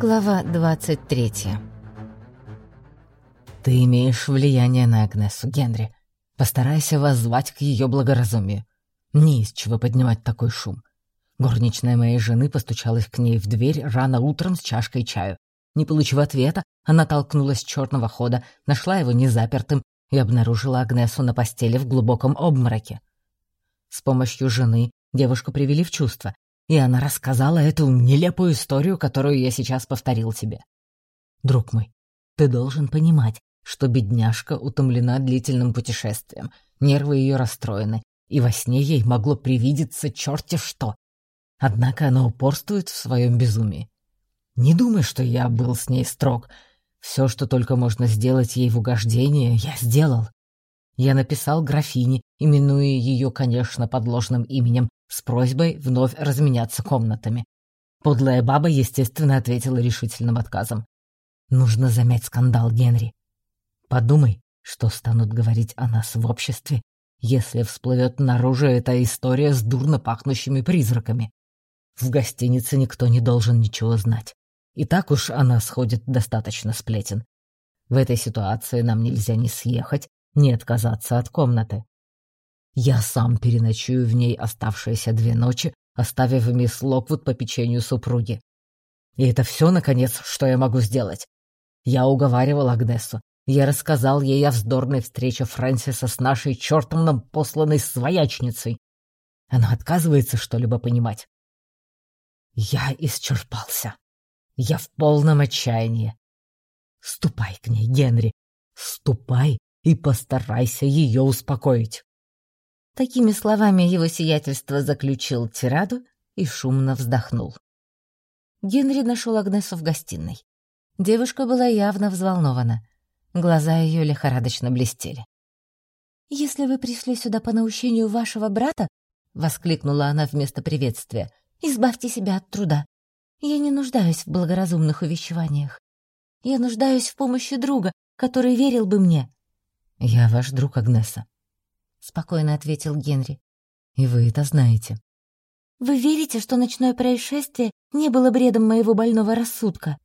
Глава 23 «Ты имеешь влияние на Агнесу, Генри. Постарайся воззвать к ее благоразумию. Не из чего поднимать такой шум. Горничная моей жены постучалась к ней в дверь рано утром с чашкой чаю. Не получив ответа, она толкнулась с черного хода, нашла его незапертым и обнаружила Агнесу на постели в глубоком обмороке. С помощью жены девушку привели в чувство, и она рассказала эту нелепую историю, которую я сейчас повторил тебе. Друг мой, ты должен понимать, что бедняжка утомлена длительным путешествием, нервы ее расстроены, и во сне ей могло привидеться черти что. Однако она упорствует в своем безумии. Не думай, что я был с ней строг. Все, что только можно сделать ей в угождение, я сделал. Я написал графине, именуя ее, конечно, подложным именем, с просьбой вновь разменяться комнатами. Подлая баба, естественно, ответила решительным отказом. Нужно замять скандал, Генри. Подумай, что станут говорить о нас в обществе, если всплывет наружу эта история с дурно пахнущими призраками. В гостинице никто не должен ничего знать. И так уж она сходит достаточно сплетен. В этой ситуации нам нельзя ни съехать, ни отказаться от комнаты. Я сам переночую в ней оставшиеся две ночи, оставив мисс Локвуд по печенью супруги. И это все, наконец, что я могу сделать. Я уговаривал Агнесу. Я рассказал ей о вздорной встрече Фрэнсиса с нашей чертовным посланной своячницей. Она отказывается что-либо понимать. Я исчерпался. Я в полном отчаянии. Ступай к ней, Генри. Ступай и постарайся ее успокоить. Такими словами его сиятельство заключил тираду и шумно вздохнул. Генри нашел Агнесу в гостиной. Девушка была явно взволнована. Глаза ее лихорадочно блестели. «Если вы пришли сюда по наущению вашего брата, — воскликнула она вместо приветствия, — избавьте себя от труда. Я не нуждаюсь в благоразумных увещеваниях. Я нуждаюсь в помощи друга, который верил бы мне». «Я ваш друг, Агнеса», — спокойно ответил Генри. «И вы это знаете». «Вы верите, что ночное происшествие не было бредом моего больного рассудка?»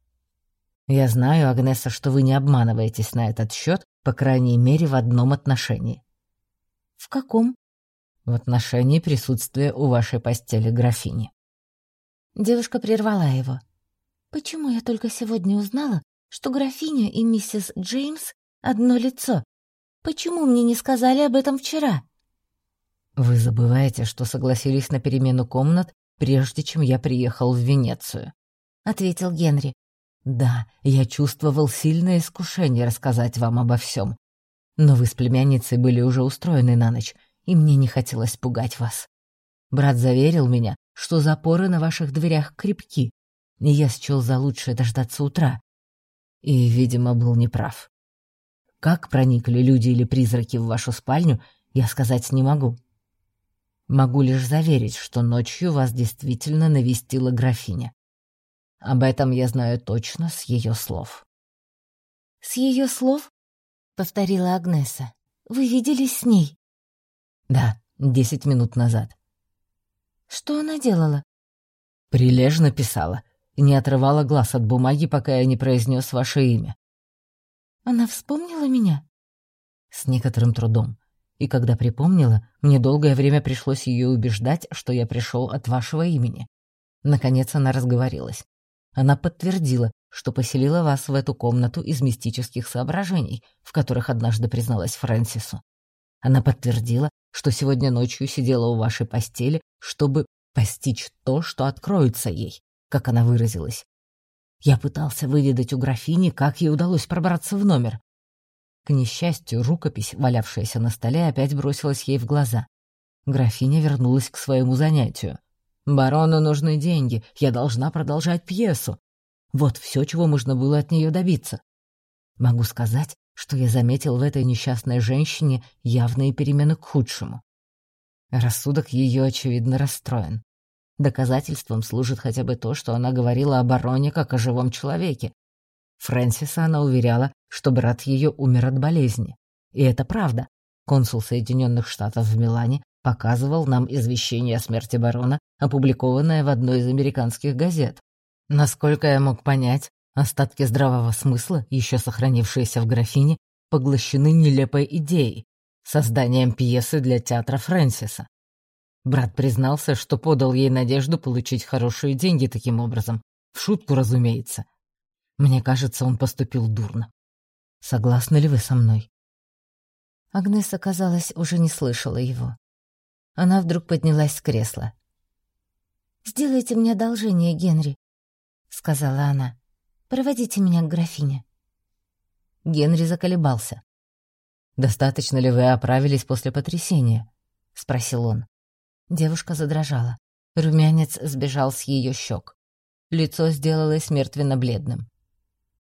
«Я знаю, Агнеса, что вы не обманываетесь на этот счет, по крайней мере, в одном отношении». «В каком?» «В отношении присутствия у вашей постели графини». Девушка прервала его. «Почему я только сегодня узнала, что графиня и миссис Джеймс — одно лицо, Почему мне не сказали об этом вчера?» «Вы забываете, что согласились на перемену комнат, прежде чем я приехал в Венецию», — ответил Генри. «Да, я чувствовал сильное искушение рассказать вам обо всем. Но вы с племянницей были уже устроены на ночь, и мне не хотелось пугать вас. Брат заверил меня, что запоры на ваших дверях крепки, и я счел за лучшее дождаться утра. И, видимо, был неправ. Как проникли люди или призраки в вашу спальню, я сказать не могу. Могу лишь заверить, что ночью вас действительно навестила графиня. Об этом я знаю точно с ее слов. «С ее слов?» — повторила Агнеса. «Вы виделись с ней?» «Да, десять минут назад». «Что она делала?» «Прилежно писала не отрывала глаз от бумаги, пока я не произнес ваше имя. Она вспомнила меня? С некоторым трудом. И когда припомнила, мне долгое время пришлось ее убеждать, что я пришел от вашего имени. Наконец она разговорилась. Она подтвердила, что поселила вас в эту комнату из мистических соображений, в которых однажды призналась Фрэнсису. Она подтвердила, что сегодня ночью сидела у вашей постели, чтобы постичь то, что откроется ей, как она выразилась. Я пытался выведать у графини, как ей удалось пробраться в номер. К несчастью, рукопись, валявшаяся на столе, опять бросилась ей в глаза. Графиня вернулась к своему занятию. «Барону нужны деньги, я должна продолжать пьесу». Вот все, чего можно было от нее добиться. Могу сказать, что я заметил в этой несчастной женщине явные перемены к худшему. Рассудок ее, очевидно, расстроен. Доказательством служит хотя бы то, что она говорила о бароне как о живом человеке. Фрэнсиса она уверяла, что брат ее умер от болезни. И это правда. Консул Соединенных Штатов в Милане показывал нам извещение о смерти барона, опубликованное в одной из американских газет. Насколько я мог понять, остатки здравого смысла, еще сохранившиеся в графине, поглощены нелепой идеей — созданием пьесы для театра Фрэнсиса. Брат признался, что подал ей надежду получить хорошие деньги таким образом. В шутку, разумеется. Мне кажется, он поступил дурно. Согласны ли вы со мной? Агнеса, казалось, уже не слышала его. Она вдруг поднялась с кресла. «Сделайте мне одолжение, Генри», — сказала она. «Проводите меня к графине». Генри заколебался. «Достаточно ли вы оправились после потрясения?» — спросил он. Девушка задрожала. Румянец сбежал с ее щек. Лицо сделалось мертвенно-бледным.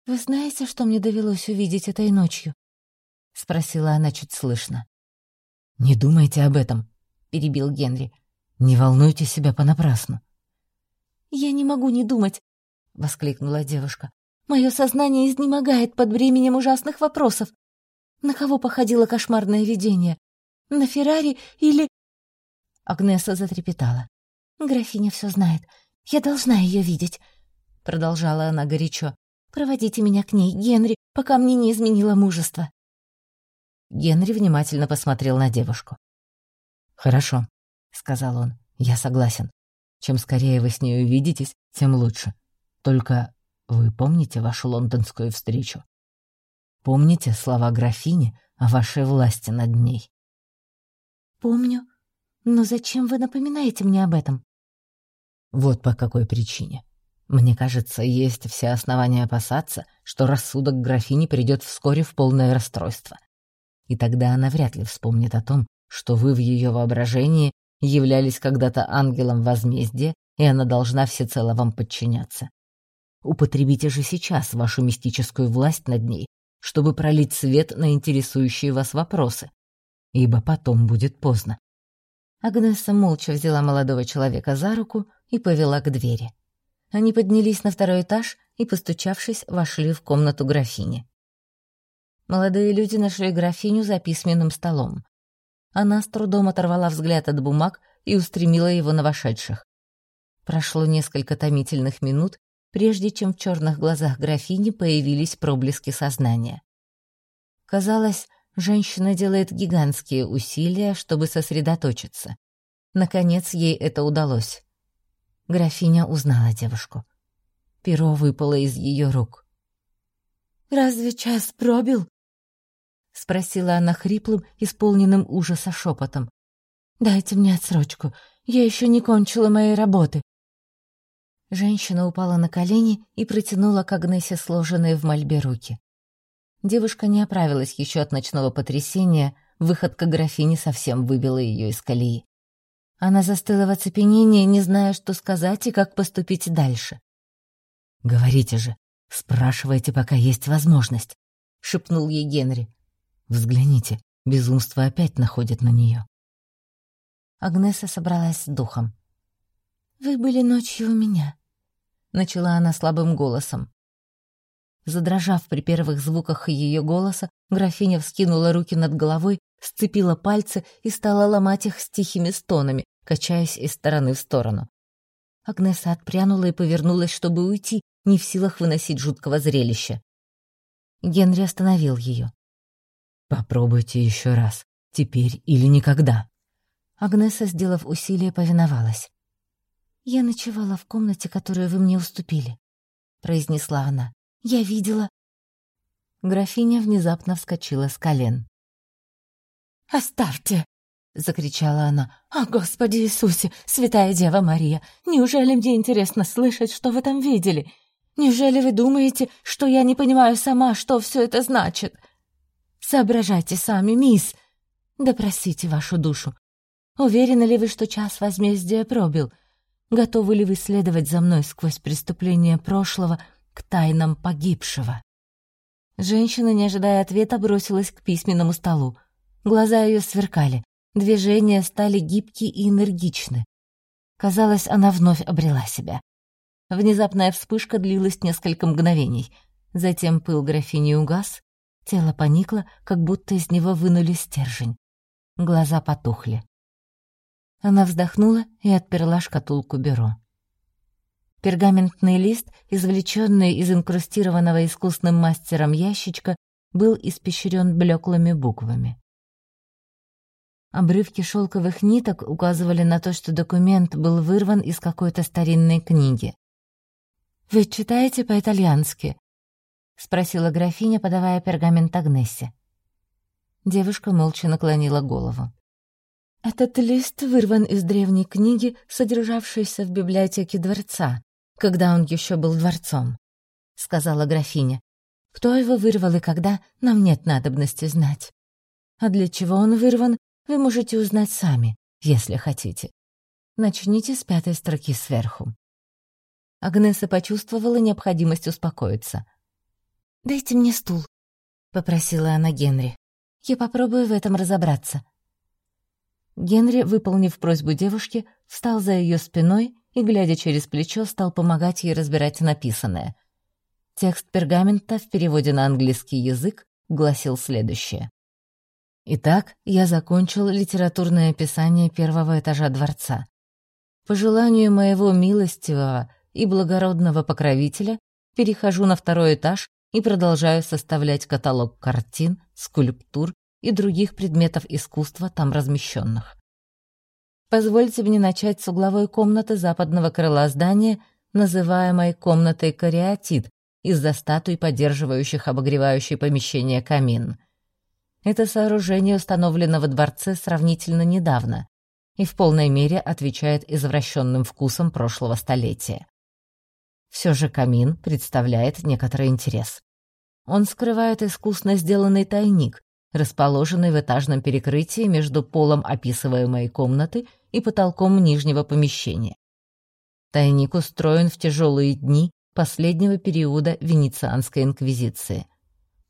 «Вы знаете, что мне довелось увидеть этой ночью?» — спросила она чуть слышно. «Не думайте об этом», — перебил Генри. «Не волнуйте себя понапрасну». «Я не могу не думать», — воскликнула девушка. «Мое сознание изнемогает под бременем ужасных вопросов. На кого походило кошмарное видение? На Феррари или...» Агнеса затрепетала. «Графиня все знает. Я должна ее видеть», — продолжала она горячо. «Проводите меня к ней, Генри, пока мне не изменило мужество». Генри внимательно посмотрел на девушку. «Хорошо», — сказал он, — «я согласен. Чем скорее вы с ней увидитесь, тем лучше. Только вы помните вашу лондонскую встречу? Помните слова графини о вашей власти над ней?» «Помню. Но зачем вы напоминаете мне об этом?» «Вот по какой причине. Мне кажется, есть все основания опасаться, что рассудок графини придет вскоре в полное расстройство. И тогда она вряд ли вспомнит о том, что вы в ее воображении являлись когда-то ангелом возмездия, и она должна всецело вам подчиняться. Употребите же сейчас вашу мистическую власть над ней, чтобы пролить свет на интересующие вас вопросы, ибо потом будет поздно. Агнеса молча взяла молодого человека за руку и повела к двери. Они поднялись на второй этаж и, постучавшись, вошли в комнату графини. Молодые люди нашли графиню за письменным столом. Она с трудом оторвала взгляд от бумаг и устремила его на вошедших. Прошло несколько томительных минут, прежде чем в черных глазах графини появились проблески сознания. Казалось, женщина делает гигантские усилия, чтобы сосредоточиться. Наконец ей это удалось. Графиня узнала девушку. Перо выпало из ее рук. «Разве час пробил?» — спросила она хриплым, исполненным ужаса шепотом. «Дайте мне отсрочку, я еще не кончила моей работы». Женщина упала на колени и протянула к Агнесе сложенные в мольбе руки. Девушка не оправилась еще от ночного потрясения, выходка графини совсем выбила ее из колеи. Она застыла в оцепенении, не зная, что сказать и как поступить дальше. «Говорите же, спрашивайте, пока есть возможность», — шепнул ей Генри. Взгляните, безумство опять находит на нее. Агнеса собралась с духом. «Вы были ночью у меня», — начала она слабым голосом. Задрожав при первых звуках ее голоса, графиня вскинула руки над головой, сцепила пальцы и стала ломать их с тихими стонами, качаясь из стороны в сторону. Агнеса отпрянула и повернулась, чтобы уйти, не в силах выносить жуткого зрелища. Генри остановил ее. «Попробуйте еще раз. Теперь или никогда». Агнеса, сделав усилие, повиновалась. «Я ночевала в комнате, которую вы мне уступили», — произнесла она. «Я видела...» Графиня внезапно вскочила с колен. «Оставьте!» — закричала она. «О, Господи Иисусе, Святая Дева Мария, неужели мне интересно слышать, что вы там видели? Неужели вы думаете, что я не понимаю сама, что все это значит?» Соображайте сами, мисс. Допросите вашу душу. Уверены ли вы, что час возмездия пробил? Готовы ли вы следовать за мной сквозь преступления прошлого к тайнам погибшего?» Женщина, не ожидая ответа, бросилась к письменному столу. Глаза ее сверкали, движения стали гибкие и энергичны. Казалось, она вновь обрела себя. Внезапная вспышка длилась несколько мгновений. Затем пыл графини угас, Тело поникло, как будто из него вынули стержень. Глаза потухли. Она вздохнула и отперла шкатулку бюро. Пергаментный лист, извлеченный из инкрустированного искусным мастером ящичка, был испещрен блеклыми буквами. Обрывки шелковых ниток указывали на то, что документ был вырван из какой-то старинной книги. «Вы читаете по-итальянски?» — спросила графиня, подавая пергамент Агнессе. Девушка молча наклонила голову. «Этот лист вырван из древней книги, содержавшейся в библиотеке дворца, когда он еще был дворцом», — сказала графиня. «Кто его вырвал и когда, нам нет надобности знать. А для чего он вырван, вы можете узнать сами, если хотите. Начните с пятой строки сверху. Агнеса почувствовала необходимость успокоиться. «Дайте мне стул», — попросила она Генри. «Я попробую в этом разобраться». Генри, выполнив просьбу девушки, встал за ее спиной и, глядя через плечо, стал помогать ей разбирать написанное. Текст пергамента в переводе на английский язык гласил следующее. Итак, я закончил литературное описание первого этажа дворца. По желанию моего милостивого и благородного покровителя перехожу на второй этаж и продолжаю составлять каталог картин, скульптур и других предметов искусства там размещенных. Позвольте мне начать с угловой комнаты западного крыла здания, называемой комнатой кариатид, из-за статуй, поддерживающих обогревающее помещение камин. Это сооружение установлено во дворце сравнительно недавно и в полной мере отвечает извращенным вкусам прошлого столетия. Все же камин представляет некоторый интерес. Он скрывает искусно сделанный тайник, расположенный в этажном перекрытии между полом описываемой комнаты и потолком нижнего помещения. Тайник устроен в тяжелые дни последнего периода Венецианской инквизиции –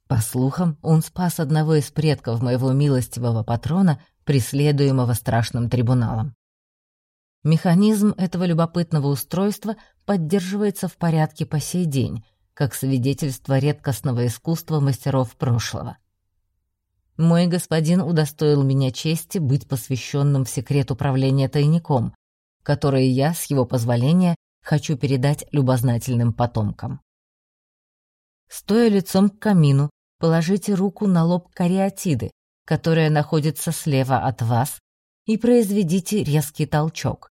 по слухам, он спас одного из предков моего милостивого патрона, преследуемого страшным трибуналом. Механизм этого любопытного устройства поддерживается в порядке по сей день, как свидетельство редкостного искусства мастеров прошлого. Мой господин удостоил меня чести быть посвященным в секрет управления тайником, который я, с его позволения, хочу передать любознательным потомкам. Стоя лицом к камину, положите руку на лоб кариатиды, которая находится слева от вас, и произведите резкий толчок.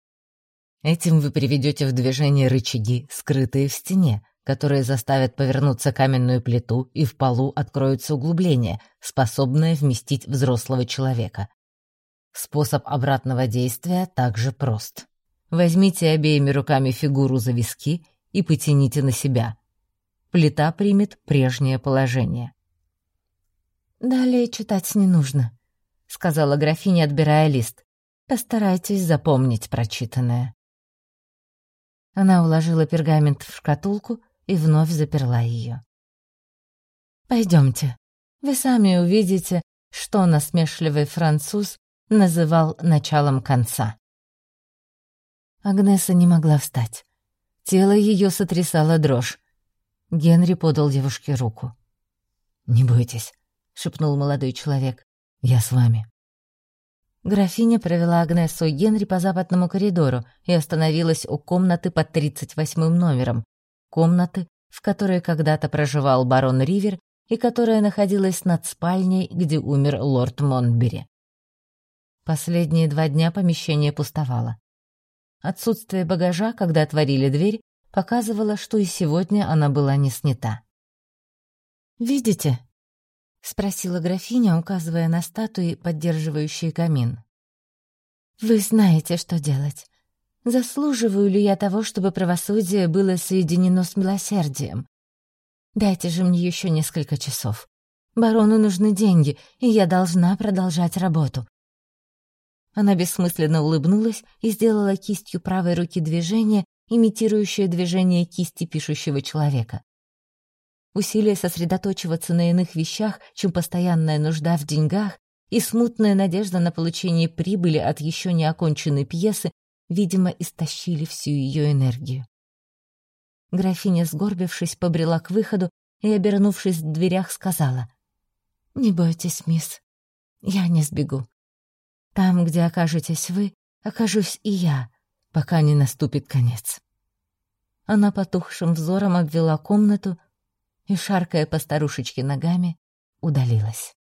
Этим вы приведете в движение рычаги, скрытые в стене, которые заставят повернуться каменную плиту, и в полу откроется углубление, способное вместить взрослого человека. Способ обратного действия также прост. Возьмите обеими руками фигуру за виски и потяните на себя. Плита примет прежнее положение. «Далее читать не нужно», — сказала графиня, отбирая лист. «Постарайтесь запомнить прочитанное». Она уложила пергамент в шкатулку и вновь заперла ее. «Пойдемте. Вы сами увидите, что насмешливый француз называл началом конца». Агнеса не могла встать. Тело ее сотрясало дрожь. Генри подал девушке руку. «Не бойтесь, — шепнул молодой человек. «Я с вами». Графиня провела Агнесу и Генри по западному коридору и остановилась у комнаты под 38 номером, комнаты, в которой когда-то проживал барон Ривер и которая находилась над спальней, где умер лорд Монбери. Последние два дня помещение пустовало. Отсутствие багажа, когда отворили дверь, показывало, что и сегодня она была не снята. «Видите?» — спросила графиня, указывая на статуи, поддерживающие камин. «Вы знаете, что делать. Заслуживаю ли я того, чтобы правосудие было соединено с милосердием? Дайте же мне еще несколько часов. Барону нужны деньги, и я должна продолжать работу». Она бессмысленно улыбнулась и сделала кистью правой руки движение, имитирующее движение кисти пишущего человека. Усилие сосредоточиваться на иных вещах, чем постоянная нужда в деньгах и смутная надежда на получение прибыли от еще не оконченной пьесы, видимо, истощили всю ее энергию. Графиня, сгорбившись, побрела к выходу и, обернувшись в дверях, сказала, «Не бойтесь, мисс, я не сбегу. Там, где окажетесь вы, окажусь и я, пока не наступит конец». Она потухшим взором обвела комнату и, шаркая по старушечке ногами, удалилась.